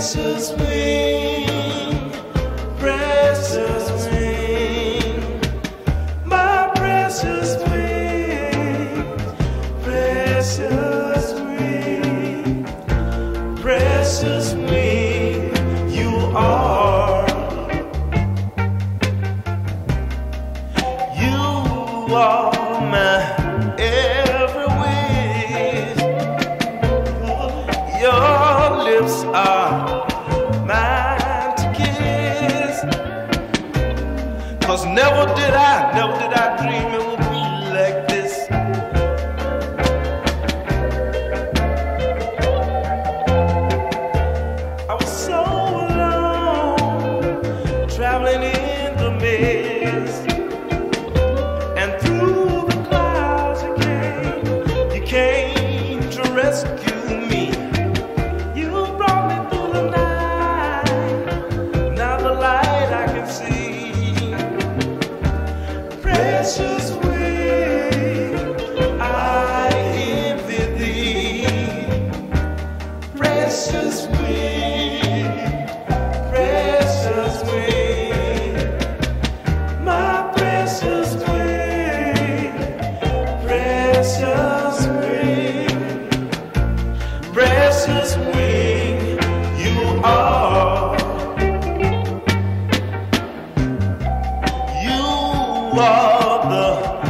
precious wing, precious my precious precious precious you are, you are my. Cause never did I, never did I dream it would be like this. I was so alone, traveling the